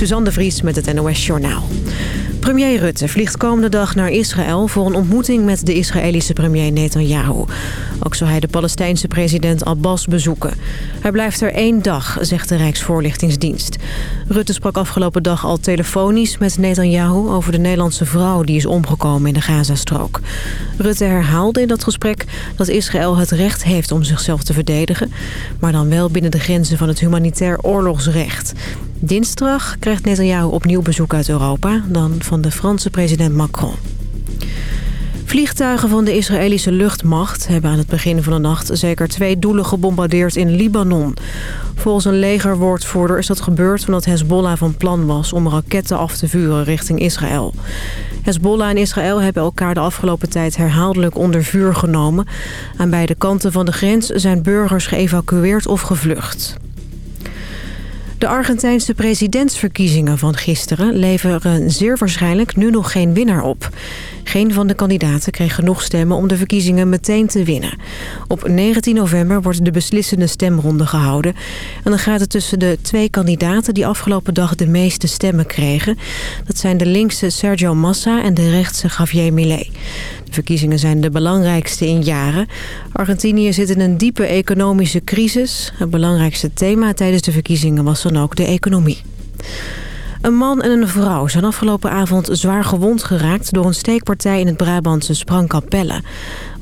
Suzanne de Vries met het NOS Journaal. Premier Rutte vliegt komende dag naar Israël voor een ontmoeting met de Israëlische premier Netanyahu. Ook zal hij de Palestijnse president Abbas bezoeken. Hij blijft er één dag, zegt de Rijksvoorlichtingsdienst. Rutte sprak afgelopen dag al telefonisch met Netanyahu over de Nederlandse vrouw die is omgekomen in de Gazastrook. Rutte herhaalde in dat gesprek dat Israël het recht heeft om zichzelf te verdedigen, maar dan wel binnen de grenzen van het humanitair oorlogsrecht. Dinsdag krijgt Netanyahu opnieuw bezoek uit Europa, dan van de Franse president Macron. Vliegtuigen van de Israëlische luchtmacht hebben aan het begin van de nacht zeker twee doelen gebombardeerd in Libanon. Volgens een legerwoordvoerder is dat gebeurd omdat Hezbollah van plan was om raketten af te vuren richting Israël. Hezbollah en Israël hebben elkaar de afgelopen tijd herhaaldelijk onder vuur genomen. Aan beide kanten van de grens zijn burgers geëvacueerd of gevlucht. De Argentijnse presidentsverkiezingen van gisteren leveren zeer waarschijnlijk nu nog geen winnaar op. Geen van de kandidaten kreeg genoeg stemmen om de verkiezingen meteen te winnen. Op 19 november wordt de beslissende stemronde gehouden. En dan gaat het tussen de twee kandidaten die afgelopen dag de meeste stemmen kregen. Dat zijn de linkse Sergio Massa en de rechtse Javier Milei. De verkiezingen zijn de belangrijkste in jaren. Argentinië zit in een diepe economische crisis. Het belangrijkste thema tijdens de verkiezingen was dan ook de economie. Een man en een vrouw zijn afgelopen avond zwaar gewond geraakt... door een steekpartij in het Brabantse Sprangkapelle.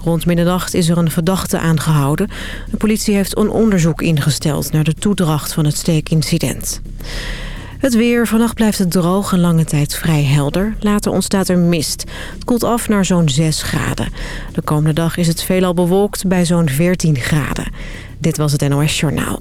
Rond middernacht is er een verdachte aangehouden. De politie heeft een onderzoek ingesteld naar de toedracht van het steekincident. Het weer. Vannacht blijft het droog en lange tijd vrij helder. Later ontstaat er mist. Het koelt af naar zo'n 6 graden. De komende dag is het veelal bewolkt bij zo'n 14 graden. Dit was het NOS Journaal.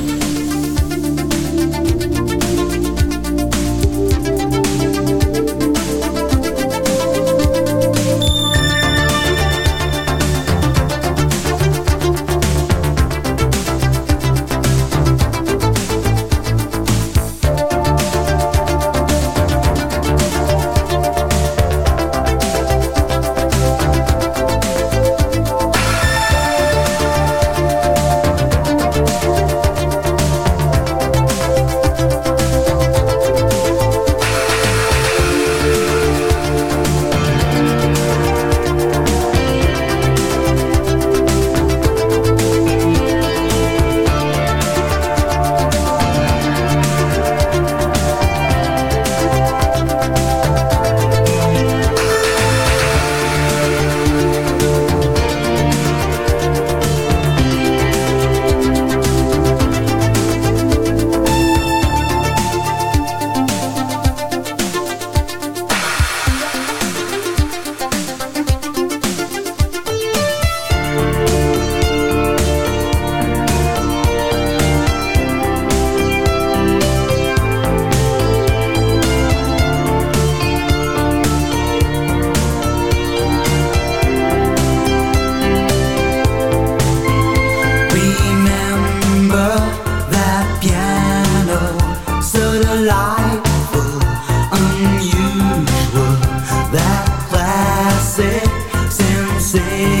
Imagine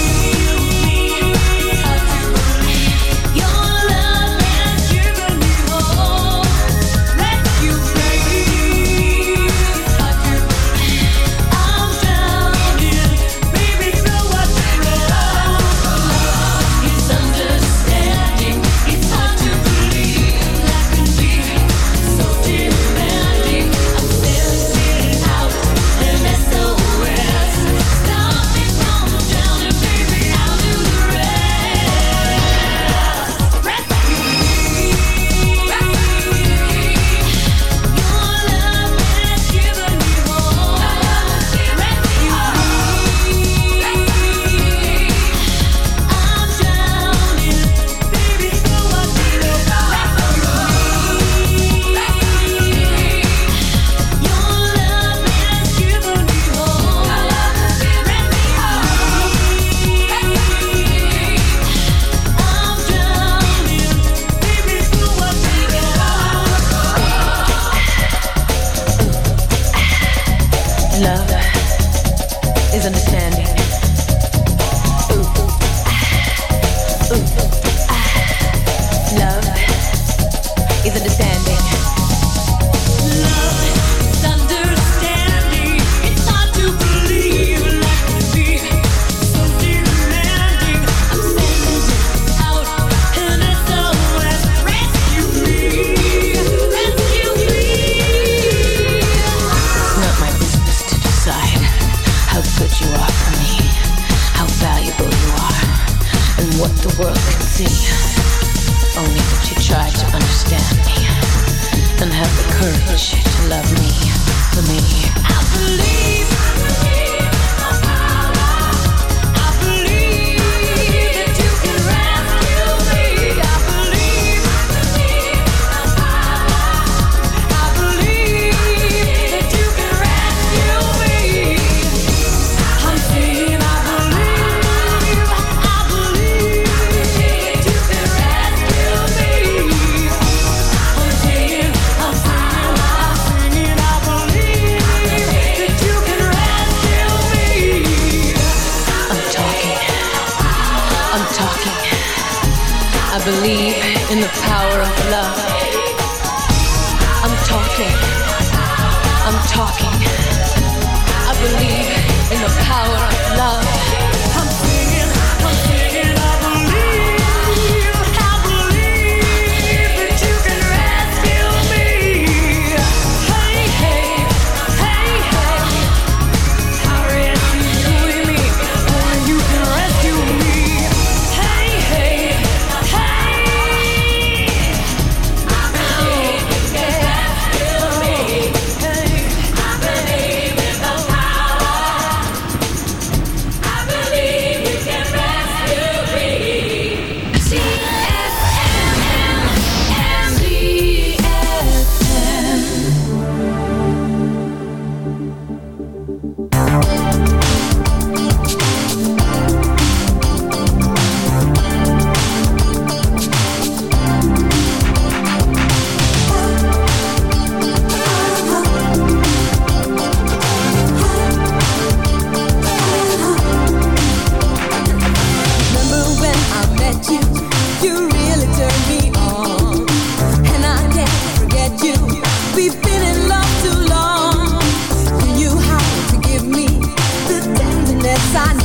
sun.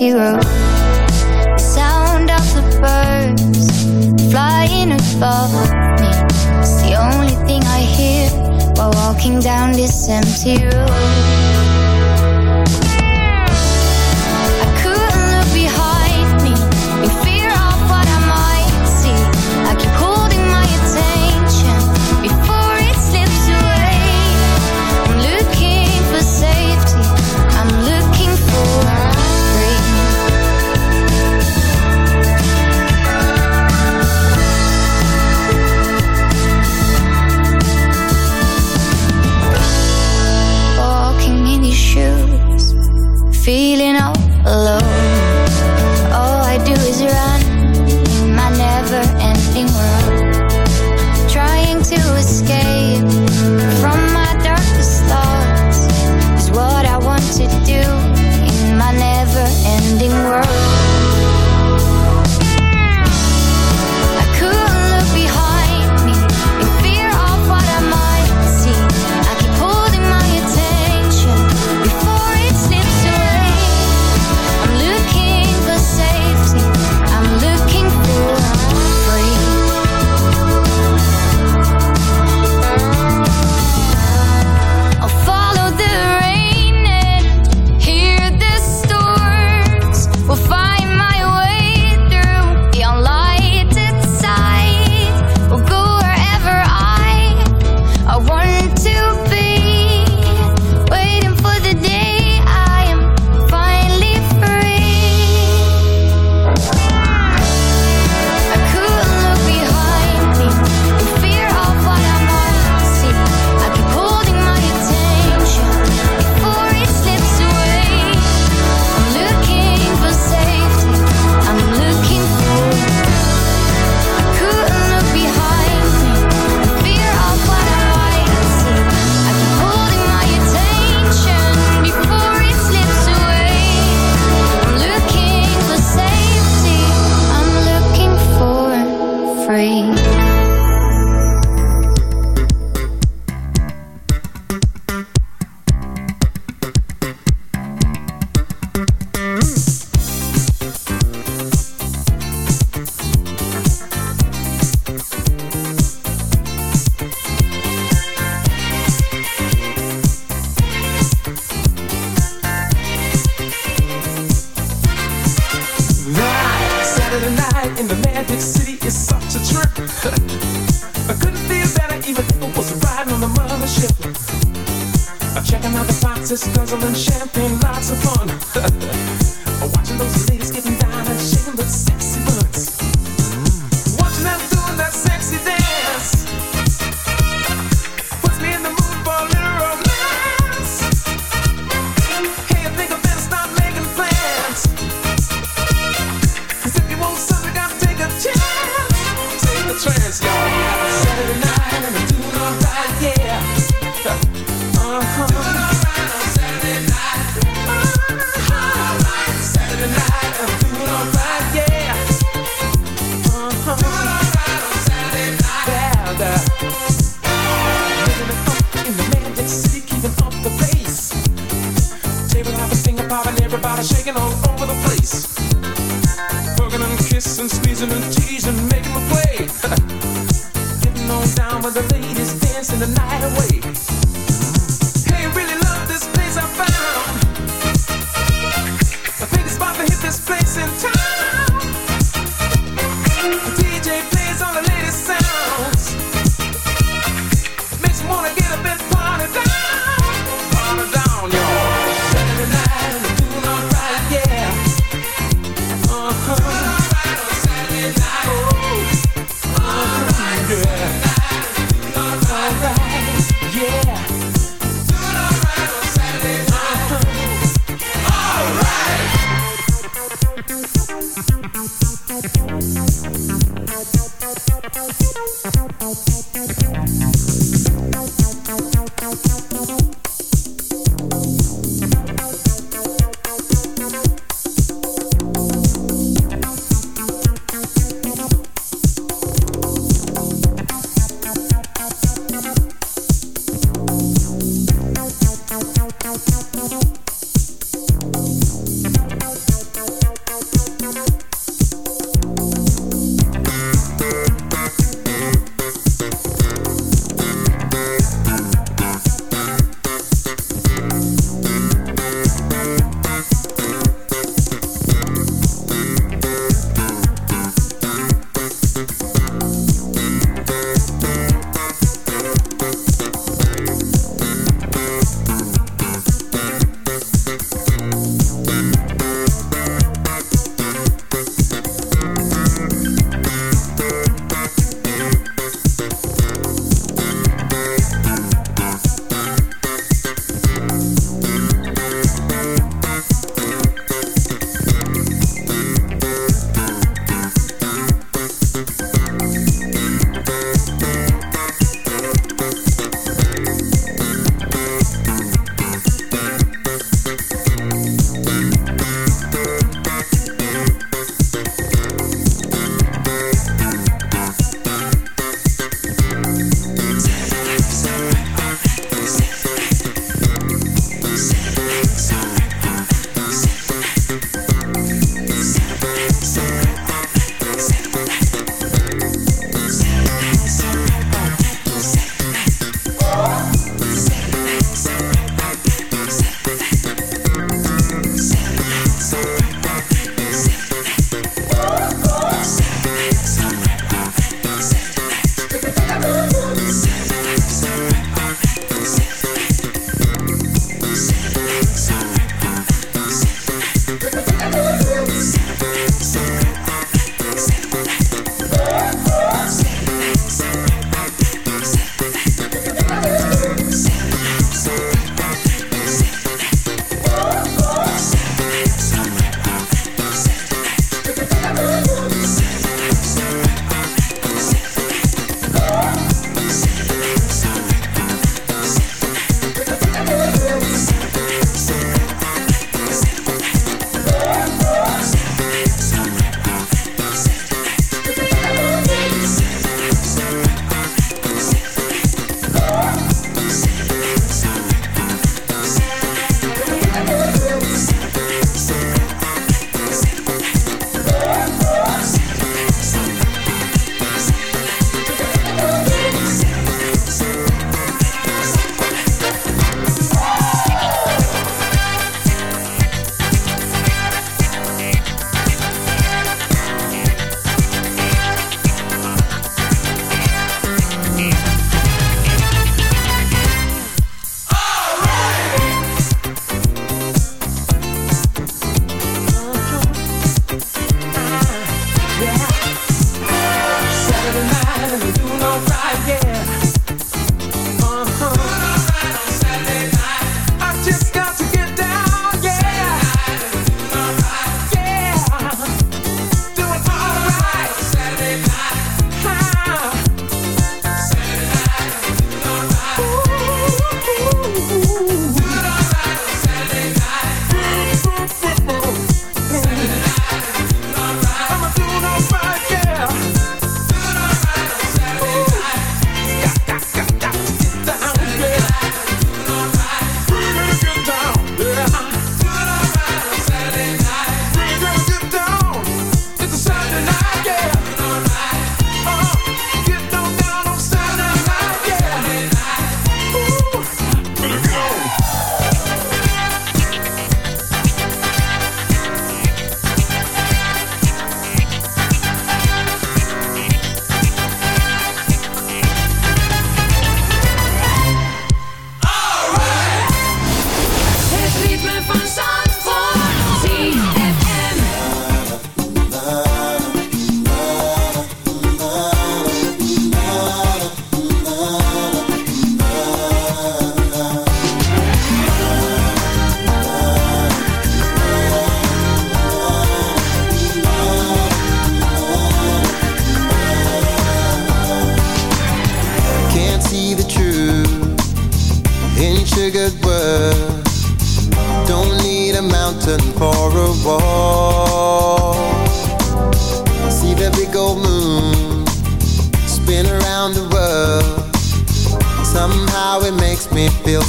Empty. free.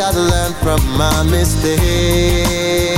I'd learned from my mistakes.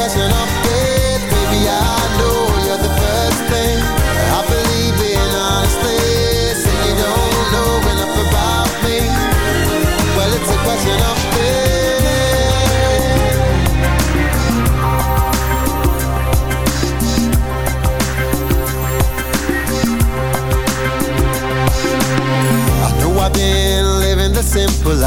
Question of